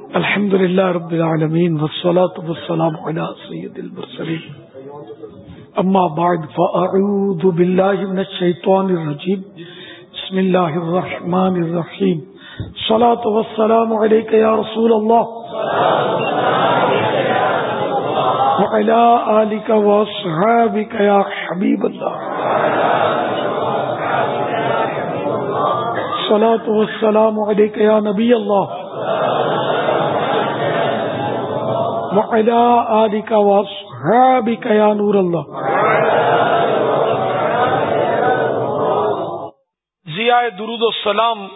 الحمد لله رب العالمين والصلاة والسلام على سيد المرسلين أما بعد فأعوذ بالله من الشيطان الرجيم بسم الله الرحمن الرحيم صلاة والسلام عليك يا رسول الله وعلى آلك وأصحابك يا حبيب الله صلاة والسلام عليك يا نبي الله یا نور اللہ ضیاء درود السلام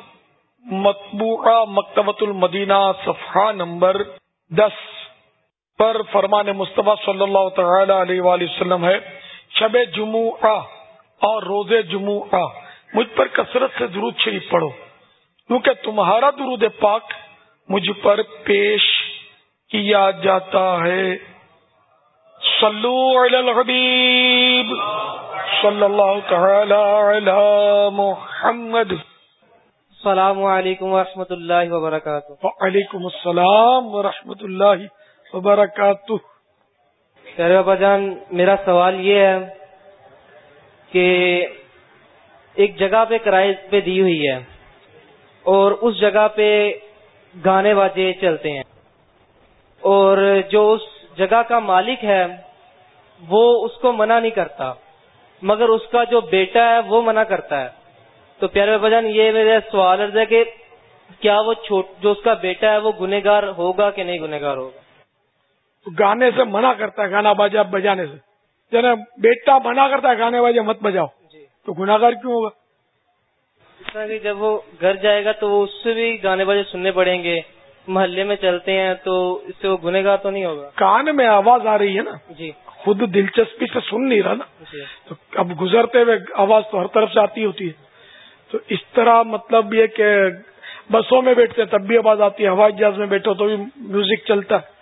مطبوعہ مکتبۃ المدینہ صفحہ نمبر دس پر فرمان مصطفیٰ صلی اللہ تعالی علیہ وآلہ وسلم ہے، شب جمعہ اور روز جمعہ۔ مجھ پر کثرت سے درود شریف پڑھو، کیونکہ تمہارا درود پاک مجھ پر پیش کیا جاتا ہے۔ صلو علی الحبیب۔ صلی اللہ تعالی علی محمد۔ السلام علیکم ورحمۃ اللہ وبرکاتہ۔ وعلیکم السلام ورحمۃ اللہ وبرکاتہ بابا جان میرا سوال یہ ہے کہ ایک جگہ پہ کرائے پہ دی ہوئی ہے اور اس جگہ پہ گانے باجے چلتے ہیں۔ اور جو اس جگہ کا مالک ہے وہ اس کو منع نہیں کرتا۔ مگر اس کا جو بیٹا ہے وہ منع کرتا ہے۔ تو پیارے بابا جان یہ میرا سوال ہے کہ کیا وہ جو اس کا بیٹا ہے وہ گنےگار ہوگا کہ نہیں گنےگار ہوگا؟ گانے سے منع کرتا ہے گانا باجا بجانے سے۔ جنا بیٹا منع کرتا ہے گانے باجے مت بجاؤ۔ جی۔ تو گناگار کیوں ہوگا؟ کہ جب وہ گھر جائے گا تو اس سے بھی گانے بجے سننے پڑیں گے۔ محلے میں چلتے ہیں تو اس سے وہ گنے گا تو نہیں ہوگا؟ کان میں آواز آ رہی ہے نا؟ جی۔ خود دلچسپی سے سن نہیں رہا نا؟ جی۔ تو اب گزرتے ہوئے آواز تو ہر طرف سے آتی ہوتی ہے۔ تو اس طرح مطلب یہ کہ بسوں میں بیٹھتے ہیں تب بھی آواز آتی ہے ہوائی جہاز میں بیٹھو تو بھی میوزک چلتا ہے۔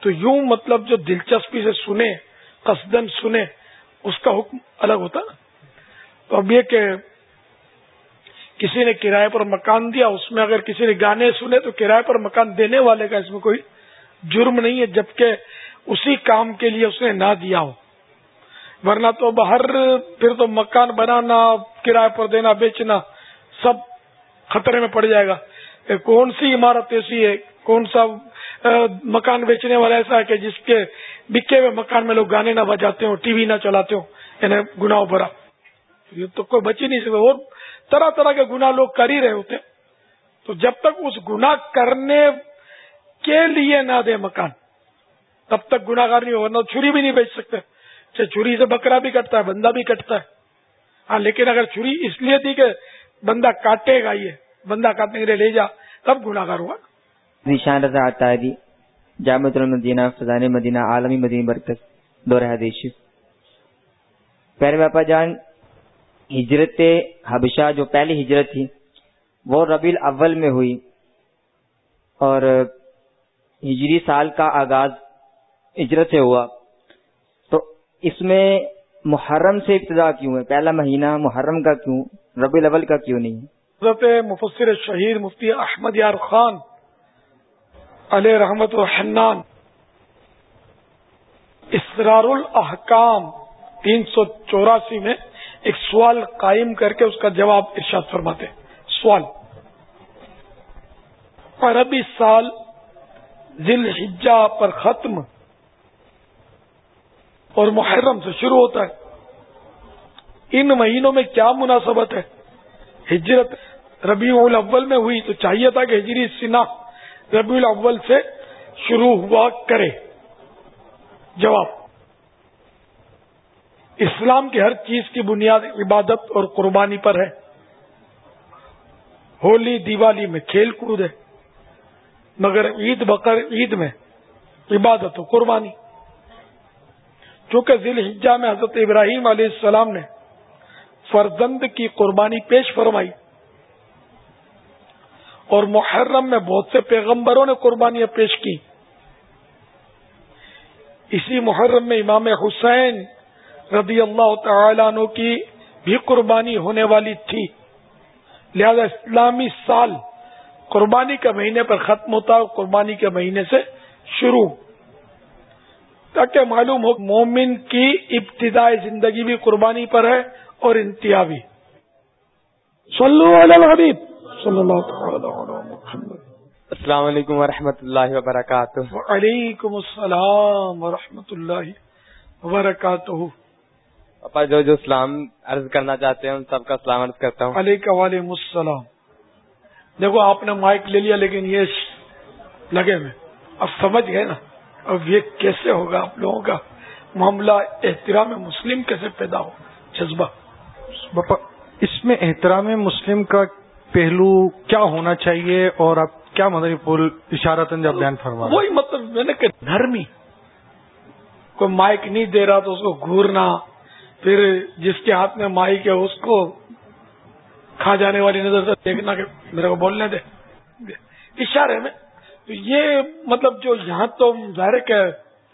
تو یوں مطلب جو دلچسپی سے سنے قصدن سنے اس کا حکم الگ ہوتا نا تو اب یہ کہ کسی نے کرائے پر مکان دیا، اس میں اگر کسی نے گانے سنے تو کرائے پر مکان دینے والے کا اس میں کوئی جرم نہیں ہے، جبکہ اسی کام کے لیے اس نے نہ دیا ہو۔ ورنہ تو باہر پھر تو مکان بنانا، کرائے پر دینا، بیچنا سب خطرے میں پڑ جائے گا۔ کون سی عمارت ایسی ہے؟ کون سا مکان بیچنے والا ایسا ہے کہ جس کے بکے ہوئے مکان میں لوگ گانے نہ بجاتے ہوں، ٹی وی نہ چلاتے ہوں یعنی گناہ بھرا۔ یہ تو کوئی بچ ہی نہیں سکتا اور طرح طرح کے گناہ لوگ کر ہی رہے ہوتے تو جب تک اس گناہ کرنے کے لیے نہ دے مکان، تب تک گناگار نہیں ہوگا چھری بھی نہیں بیچ سکتے۔ چاہے چھری سے بکرا بھی کٹتا ہے، بندہ بھی کٹتا ہے۔ ہاں لیکن اگر چھری اس لیے تھی کہ بندہ کاٹے گا یہ، بندہ کاٹنے کے لیے لے جا، تب گناگار ہوا نشان رضا آتا جامع المدینہ فضان مدینہ، عالمی مدینہ برکت، دور حدیث پیارے باپا جان ہجرت حبشہ جو پہلی ہجرت تھی، وہ ربیع الاول میں ہوئی۔ اور ہجری سال کا آغاز ہجرت سے ہوا۔ تو اس میں محرم سے ابتدا کیوں ہے؟ پہلا مہینہ محرم کا کیوں؟ ربیع الاول کا کیوں نہیں؟ حضرت مفسر شہید مفتی احمد یار خان علیہ رحمت الحنان، اسرار الحکام تین سو چوراسی میں ایک سوال قائم کر کے اس کا جواب ارشاد فرماتے سوال۔ عربی سال ذیل حجا پر ختم اور محرم سے شروع ہوتا ہے۔ ان مہینوں میں کیا مناسبت ہے؟ ہجرت ربیع الاول میں ہوئی تو چاہیے تھا کہ ہجری سنا ربیع الاول سے شروع ہوا کرے۔ جواب۔ اسلام کی ہر چیز کی بنیاد عبادت اور قربانی پر ہے۔ ہولی دیوالی میں کھیل کود ہے، مگر عید بقر عید میں عبادت و قربانی۔ چونکہ ذیل حجا میں حضرت ابراہیم علیہ السلام نے فرزند کی قربانی پیش فرمائی اور محرم میں بہت سے پیغمبروں نے قربانیاں پیش کی۔ اسی محرم میں امام حسین رضی اللہ تعالیٰ عنہ کی بھی قربانی ہونے والی تھی۔ لہذا اسلامی سال قربانی کے مہینے پر ختم ہوتا ہے قربانی کے مہینے سے شروع۔ تاکہ معلوم ہو مومن کی ابتدائی زندگی بھی قربانی پر ہے اور انتہا بھی صلو علی الحبیب۔ صلی اللہ السلام علیکم ورحمۃ اللہ وبرکاتہ۔ وعلیکم السلام ورحمۃ اللہ وبرکاتہ۔ پاپا جو جو اسلام عرض کرنا چاہتے ہیں ان سب کا سلام عرض کرتا ہوں۔ علیکم وعلیکم السلام۔ دیکھو آپ نے مائک لے لیا لیکن یہ لگے میں اب سمجھ گئے نا؟ اب یہ کیسے ہوگا آپ لوگوں کا معاملہ؟ احترام مسلم کیسے پیدا ہو؟ جذبہ۔ اس میں احترام مسلم کا پہلو کیا ہونا چاہیے؟ اور آپ کیا مدنی پھول اشارت بیان فرما وہی مطلب میں نے کہ نرمی کوئی مائک نہیں دے رہا تو اس کو گورنا پھر جس کے ہاتھ میں مائک ہے اس کو کھا جانے والی نظر سے دیکھنا کہ میرے کو بولنے دے اشارے میں تو یہ مطلب جو یہاں تو ظاہر کہ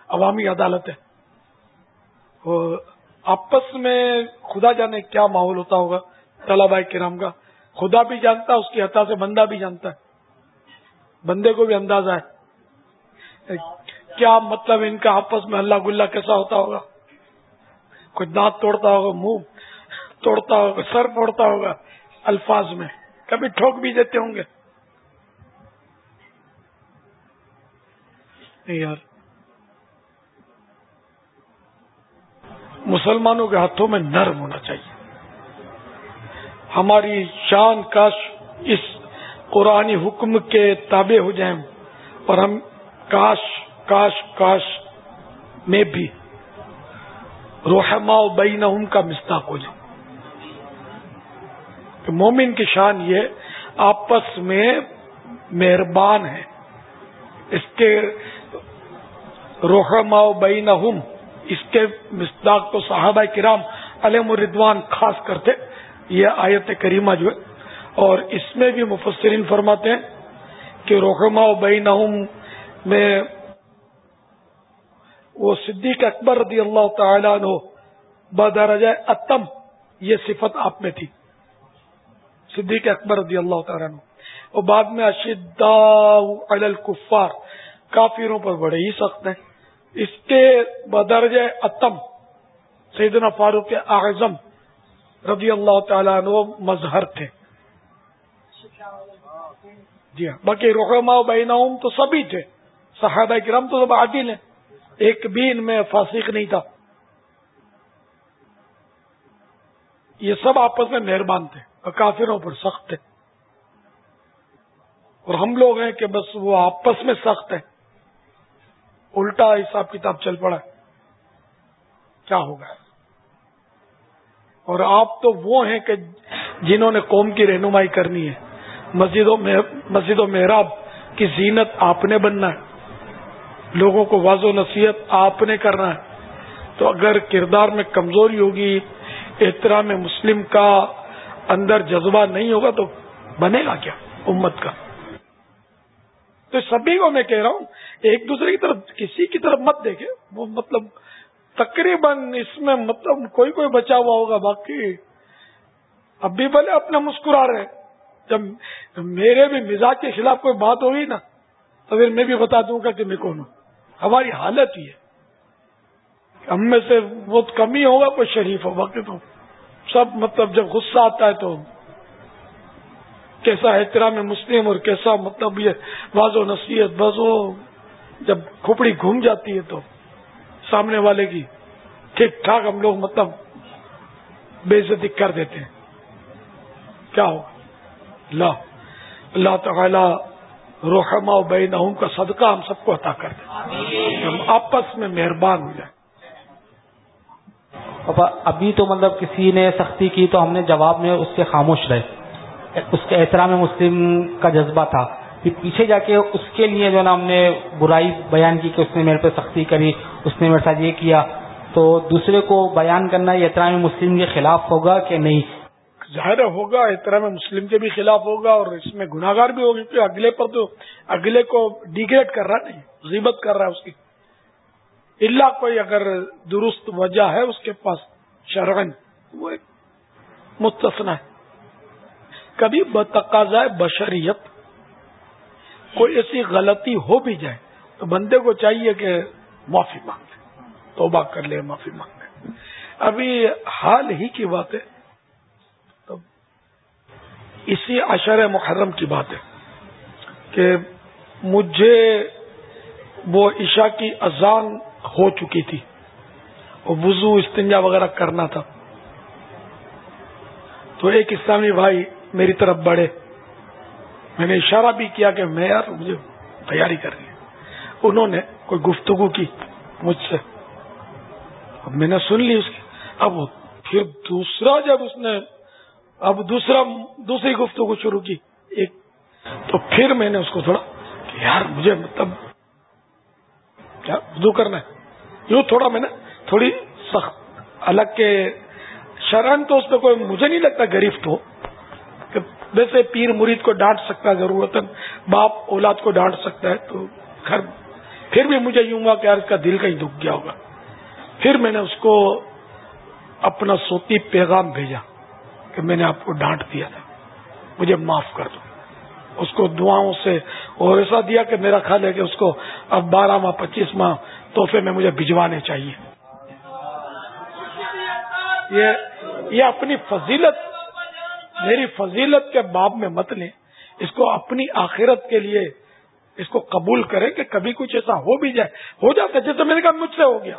عوامی عدالت ہے۔ آپس میں خدا جانے کیا ماحول ہوتا ہوگا طلبا کرام کا۔ خدا بھی جانتا ہے اس کی حتا سے بندہ بھی جانتا ہے۔ بندے کو بھی اندازہ ہے۔ کیا مطلب ان کا آپس میں اللہ گلا کیسا ہوتا ہوگا؟ کوئی دانت توڑتا ہوگا، منہ توڑتا ہوگا، سر توڑتا ہوگا، الفاظ میں۔ کبھی ٹھوک بھی دیتے ہوں گے۔ یار۔ مسلمانوں کے ہاتھوں میں نرم ہونا چاہیے۔ ہماری شان کاش اس قرآن حکم کے تابع ہو جائیں اور ہم کاش کاش کاش میں بھی روحما بین کا مستاق ہو جائیں کہ مومن کی شان یہ آپس میں مہربان ہے اس کے روحما بین اس کے مصداق تو صحابہ کرام علیہ مردوان خاص کرتے یہ آیت کریمہ جو ہے۔ اور اس میں بھی مفسرین فرماتے ہیں کہ روحما بین میں وہ صدیق اکبر رضی اللہ تعالیٰ عنہ بدرجہ اتم یہ صفت آپ میں تھی۔ صدیق اکبر رضی اللہ تعالیٰ عنہ۔ اور بعد میں اشدا الکفار۔ کافروں پر بڑے ہی سخت ہیں۔ اس کے بدرج اتم سیدنا فاروق اعظم رضی اللہ تعالیٰ عنہ مظہر تھے۔ جی ہاں۔ باقی رحما بینا تو سبھی تھے۔ صحابہ کرم تو سب عادل ہیں۔ ایک بھی ان میں فاسق نہیں تھا۔ یہ سب آپس میں مہربان تھے اور کافروں پر سخت تھے۔ اور ہم لوگ ہیں کہ بس وہ آپس میں سخت ہیں۔ الٹا حساب کتاب چل پڑا کیا ہوگا؟ اور آپ تو وہ ہیں کہ جنہوں نے قوم کی رہنمائی کرنی ہے۔ مسجدوں میں مسجد و محراب کی زینت آپ نے بننا ہے۔ لوگوں کو واضح و نصیحت آپ نے کرنا ہے۔ تو اگر کردار میں کمزوری ہوگی، احترام مسلم کا اندر جذبہ نہیں ہوگا تو بنے گا کیا امت کا؟ تو سبھی کو میں کہہ رہا ہوں، ایک دوسرے کی طرف، کسی کی طرف مت دیکھے وہ مطلب تقریباً اس میں مطلب کوئی کوئی بچا ہوا ہوگا، باقی اب بھی بھلے اپنے مسکرا رہے جب میرے بھی مزاج کے خلاف کوئی بات ہوگی نا، تو پھر میں بھی بتا دوں گا کہ میں کون ہوں۔ ہماری حالت ہی ہے ہم میں سے بہت کم ہی ہوگا کوئی شریف ہو، باقی تو سب مطلب جب غصہ آتا ہے تو کیسا احترام مسلم اور کیسا مطلب یہ واض و نصیحت، بس وہ جب کھوپڑی گھوم جاتی ہے تو سامنے والے کی ٹھیک ٹھاک ہم لوگ مطلب بے عزتی کر دیتے ہیں۔ کیا ہو اللہ اللہ تعالی روحما بین کا صدقہ ہم سب کو عطا کر دیں ہم آپس میں مہربان ہو جائیں۔ ابھی تو مطلب کسی نے سختی کی تو ہم نے جواب میں اس سے خاموش رہے۔ اس کے احترام مسلم کا جذبہ تھا۔ پھر پیچھے جا کے اس کے لیے جو نا ہم نے برائی بیان کی کہ اس نے میرے پہ سختی کری اس نے میرے ساتھ یہ کیا۔ تو دوسرے کو بیان کرنا یہ احترام مسلم کے خلاف ہوگا کہ نہیں؟ ظاہر ہوگا، احترام مسلم کے بھی خلاف ہوگا اور اس میں گناگار بھی ہوگی کیونکہ اگلے پر تو اگلے کو ڈیگریڈ کر رہا نہیں غیبت کر رہا ہے اس کی۔ اللہ کوئی اگر درست وجہ ہے اس کے پاس شرغن وہ ایک مستثنا ہے۔ کبھی بتقاضا بشریت کوئی ایسی غلطی ہو بھی جائے تو بندے کو چاہیے کہ معافی مانگ لے توبہ کر لے، معافی مانگ لے ابھی حال ہی کی بات ہے اسی اشر محرم کی بات ہے کہ مجھے وہ عشاء کی اذان ہو چکی تھی اور وضو استنجا وغیرہ کرنا تھا۔ تو ایک اسلامی بھائی میری طرف بڑھے۔ میں نے اشارہ بھی کیا کہ میں یار مجھے تیاری کرنی ہے۔ انہوں نے کوئی گفتگو کی مجھ سے۔ اب میں نے سن لی اس کی۔ اب پھر دوسرا جب اس نے اب دوسرا دوسری گفتگو شروع کی ایک تو پھر میں نے اس کو تھوڑا کہ یار مجھے مطلب کیا اردو کرنا ہے یوں تھوڑا میں نے تھوڑی سخت الگ کے شرن تو اس میں کوئی مجھے نہیں لگتا گریف تو ویسے پیر مرید کو ڈانٹ سکتا ہے ضرورت باپ اولاد کو ڈانٹ سکتا ہے تو گھر پھر بھی مجھے یوں ہوا کہ یار اس کا دل کہیں دکھ گیا ہوگا۔ پھر میں نے اس کو اپنا سوتی پیغام بھیجا۔ کہ میں نے آپ کو ڈانٹ دیا تھا۔ مجھے معاف کر دو۔ اس کو دعاؤں سے اور ایسا دیا کہ میرا خیال ہے کہ اس کو اب بارہ ماہ پچیس ماہ تحفے میں مجھے بھجوانے چاہیے۔ یہ اپنی فضیلت، میری فضیلت کے باب میں مت لیں۔ اس کو اپنی آخرت کے لیے اس کو قبول کریں کہ کبھی کچھ ایسا ہو بھی جائے۔ ہو جاتا ہے، جیسے میں نے کہا مجھ سے ہو گیا۔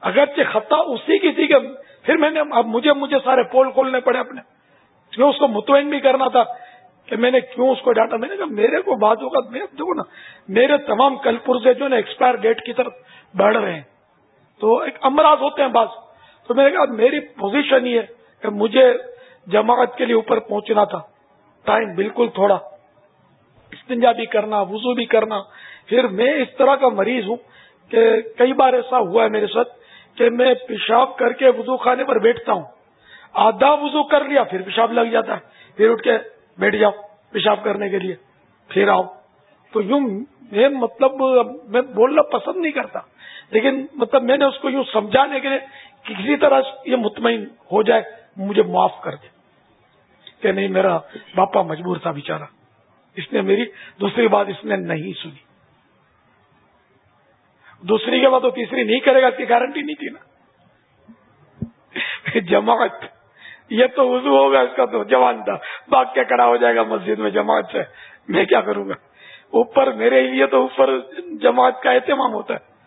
اگرچہ خطا اسی کی تھی کہ پھر میں نے اب مجھے مجھے سارے پول کھولنے پڑے اپنے۔ کیوں اس کو مطمئن بھی کرنا تھا کہ میں نے کیوں اس کو ڈانٹا میں نے کہا میرے کو بات ہوگا، میں دیکھو نا، میرے تمام کل پرزے جو نا ایکسپائر ڈیٹ کی طرف بڑھ رہے ہیں۔ تو ایک امراض ہوتے ہیں بعض۔ تو میں نے کہا میری پوزیشن یہ ہے کہ مجھے جماعت کے لیے اوپر پہنچنا تھا۔ ٹائم بالکل تھوڑا۔ استنجا بھی کرنا، وضو بھی کرنا۔ پھر میں اس طرح کا مریض ہوں کہ کئی بار ایسا ہوا ہے میرے ساتھ کہ میں پیشاب کر کے وضو خانے پر بیٹھتا ہوں۔ آدھا وضو کر لیا، پھر پیشاب لگ جاتا ہے۔ پھر اٹھ کے بیٹھ جاؤ پیشاب کرنے کے لیے۔ پھر آؤ۔ تو یوں میں مطلب میں بولنا پسند نہیں کرتا۔ لیکن مطلب میں نے اس کو یوں سمجھانے کے لیے کسی طرح یہ مطمئن ہو جائے، مجھے معاف کر دے۔ کہ نہیں، میرا باپا مجبور تھا بےچارا اس نے میری، دوسری بات اس نے نہیں سنی۔ دوسری کے بعد تو تیسری نہیں کرے گا، اس کی گارنٹی نہیں تھی نا۔ جماعت، یہ تو وضو ہوگا اس کا تو جوان تھا۔ باغ کے کڑا ہو جائے گا، مسجد میں جماعت سے میں کیا کروں گا؟ اوپر میرے لیے تو اوپر جماعت کا اہتمام ہوتا ہے۔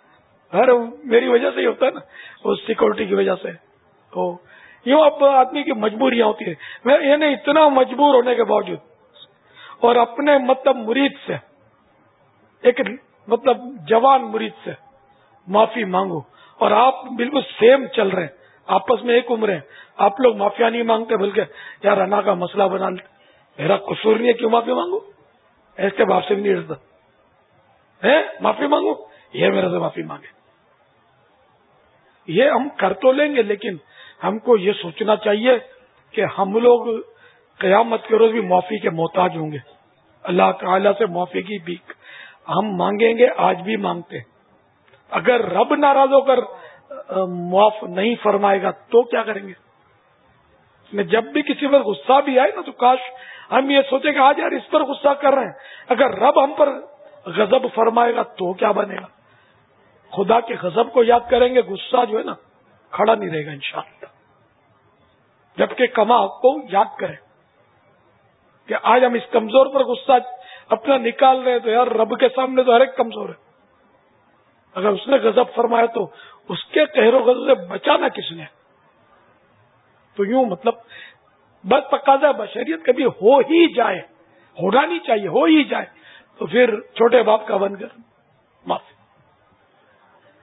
ہر میری وجہ سے ہی ہوتا ہے نا۔ اس سیکورٹی کی وجہ سے۔ تو یوں اب آدمی کی مجبوریاں ہوتی ہے میں یعنی اتنا مجبور ہونے کے باوجود اور اپنے مطلب مرید سے ایک مطلب جوان مرید سے معافی مانگو اور آپ بالکل سیم چل رہے ہیں۔ آپس میں ایک عمر ہے آپ لوگ معافیا نہیں مانگتے بلکہ یار انا کا مسئلہ بنا میرا قصور نہیں ہے کیوں معافی مانگو؟ ایسے باپ سے بھی نہیں ڈرتا۔ معافی مانگو؟ یہ میرے سے معافی مانگے۔ یہ ہم کر تو لیں گے لیکن ہم کو یہ سوچنا چاہیے کہ ہم لوگ قیامت کے روز بھی معافی کے محتاج ہوں گے۔ اللہ تعالی سے معافی کی بھی ہم مانگیں گے، آج بھی مانگتے اگر رب ناراض ہو کر معاف نہیں فرمائے گا تو کیا کریں گے؟ جب بھی کسی پر غصہ بھی آئے نا تو کاش ہم یہ سوچیں کہ آج یار اس پر غصہ کر رہے ہیں۔ اگر رب ہم پر غضب فرمائے گا تو کیا بنے گا؟ خدا کے غضب کو یاد کریں گے، غصہ جو ہے نا، کھڑا نہیں رہے گا انشاءاللہ۔ جبکہ کما کو یاد کریں کہ آج ہم اس کمزور پر غصہ اپنا نکال رہے تو یار رب کے سامنے تو ہر ایک کمزور ہے۔ اگر اس نے غضب فرمایا تو اس کے و غضب سے بچانا کس نے۔ تو یوں مطلب بس تقاضا بشریت کبھی ہو ہی جائے، ہونا نہیں چاہیے، ہو ہی جائے۔ تو پھر چھوٹے باپ کا بن کر معافی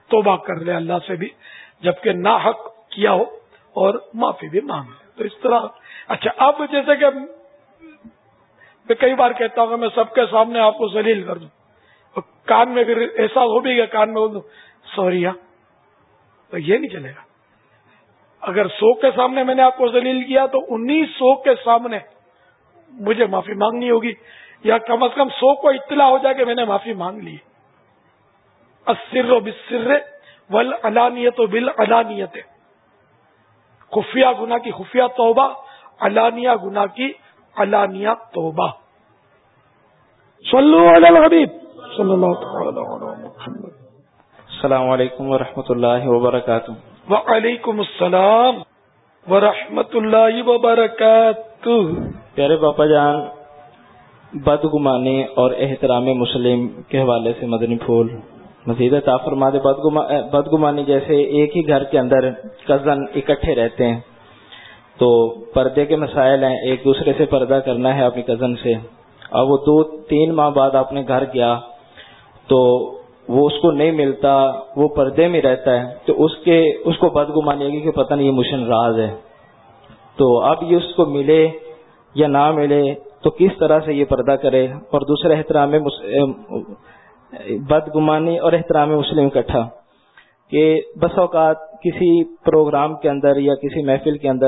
توبہ کر لے اللہ سے بھی، جبکہ نہ حق کیا ہو اور معافی بھی مانگ لے۔ تو اس طرح اچھا اب جیسے کہ میں کئی بار کہتا ہوں کہ میں سب کے سامنے آپ کو ذلیل کر دوں۔ کان میں پھر ایسا ہو بھی گیا، کان میں بول دوں سوری تو یہ نہیں چلے گا۔ اگر سو کے سامنے میں نے آپ کو ذلیل کیا تو انیس سو کے سامنے مجھے معافی مانگنی ہوگی۔ یا کم از کم سو کو اطلاع ہو جائے کہ میں نے معافی مانگ لی۔ اسر و بسر ول علانیت و بل علانیت خفیہ گنا کی خفیہ توبہ، علانیہ گنا کی علانیہ توبہ صلو علی الحبیب صلی اللہ تعالی علی محمد. السلام علیکم ورحمۃ اللہ وبرکاتہ وعلیکم السلام ورحمۃ اللہ وبرکاتہ پیارے باپا جان بدگمانی اور احترام مسلم کے حوالے سے مدنی پھول مزید فرما دے۔ بدگمانی جیسے ایک ہی گھر کے اندر کزن اکٹھے رہتے ہیں۔ تو پردے کے مسائل ہیں، ایک دوسرے سے پردہ کرنا ہے اپنی کزن سے۔ اب وہ دو تین ماہ بعد اپنے گھر گیا، تو وہ اس کو نہیں ملتا، وہ پردے میں رہتا ہے۔ تو اس کے، اس کو بدگمانی ہے کہ پتہ نہیں یہ مشن راز ہے۔ تو اب یہ اس کو ملے یا نہ ملے، تو کس طرح سے یہ پردہ کرے؟ اور دوسرا احترام بدگمانی اور احترام مسلم اکٹھا کہ بس اوقات کسی پروگرام کے اندر یا کسی محفل کے اندر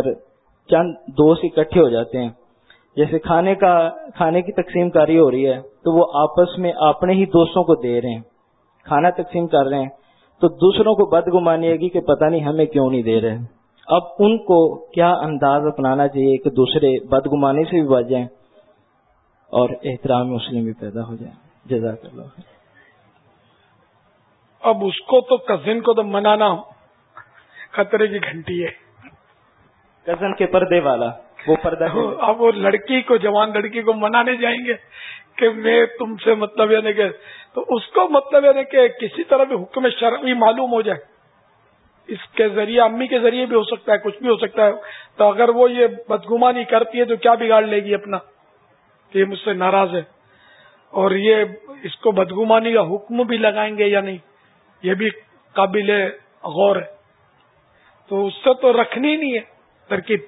چند دوست اکٹھے ہو جاتے ہیں۔ جیسے کھانے کا، کھانے کی تقسیم کاری ہو رہی ہے، تو وہ آپس میں اپنے ہی دوستوں کو دے رہے ہیں۔ کھانا تقسیم کر رہے ہیں، تو دوسروں کو بدگمانی ہے کہ پتہ نہیں ہمیں کیوں نہیں دے رہے۔ اب ان کو کیا انداز اپنانا چاہیے کہ دوسرے بدگمانی سے بھی بچ جائیں اور احترام مسلم بھی پیدا ہو جائے جزاک اللہ اب اس کو تو کزن کو تو منانا خطرے کی گھنٹی ہے۔ کزن کے پردے والا، وہ پردہ اب وہ لڑکی کو، جوان لڑکی کو منانے جائیں گے کہ میں تم سے مطلب یعنی کہ تو اس کو مطلب یعنی کہ کسی طرح بھی حکم شرعی معلوم ہو جائے۔ اس کے ذریعے، امی کے ذریعے بھی ہو سکتا ہے، کچھ بھی ہو سکتا ہے۔ تو اگر وہ یہ بدگمانی کرتی ہے تو کیا بگاڑ لے گی اپنا؟ کہ یہ مجھ سے ناراض ہے۔ اور یہ اس کو بدگمانی کا حکم بھی لگائیں گے یا نہیں؟ یہ بھی قابل غور ہے۔ تو اس سے تو رکھنی نہیں ہے۔ ترکیب۔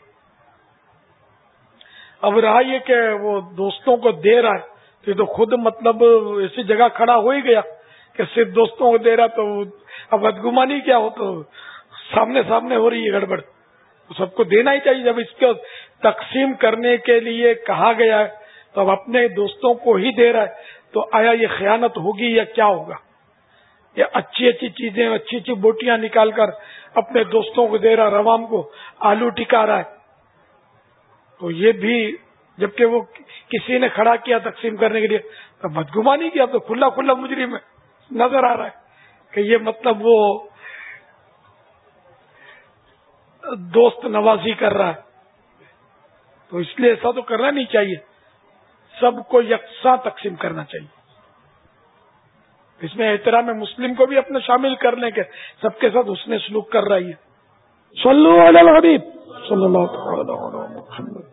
اب رہا یہ کہ وہ دوستوں کو دے رہا ہے، تو یہ تو خود مطلب ایسی جگہ کھڑا ہو ہی گیا کہ صرف دوستوں کو دے رہا تو اب بدگمانی کیا ہو تو سامنے سامنے ہو رہی ہے گڑبڑ۔ سب کو دینا ہی چاہیے۔ جب اس کو تقسیم کرنے کے لیے کہا گیا ہے، تو اب اپنے دوستوں کو ہی دے رہا ہے۔ تو آیا یہ خیانت ہوگی یا کیا ہوگا؟ یہ اچھی اچھی چیزیں، اچھی اچھی بوٹیاں نکال کر اپنے دوستوں کو دے رہا روام کو آلو ٹکا رہا ہے۔ تو یہ بھی جبکہ وہ کسی نے کھڑا کیا تقسیم کرنے کے لیے، تو بدگما نہیں کیا تو کھلا کھلا مجری میں نظر آ رہا ہے کہ یہ مطلب وہ دوست نوازی کر رہا ہے۔ تو اس لیے ایسا تو کرنا نہیں چاہیے، سب کو یکساں تقسیم کرنا چاہیے۔ اس میں احترام مسلم کو بھی اپنا شامل کرنے کے سب کے ساتھ اس نے سلوک کر رہی ہے۔ صلو علی الحبیب۔ صلی اللہ تعالی محمد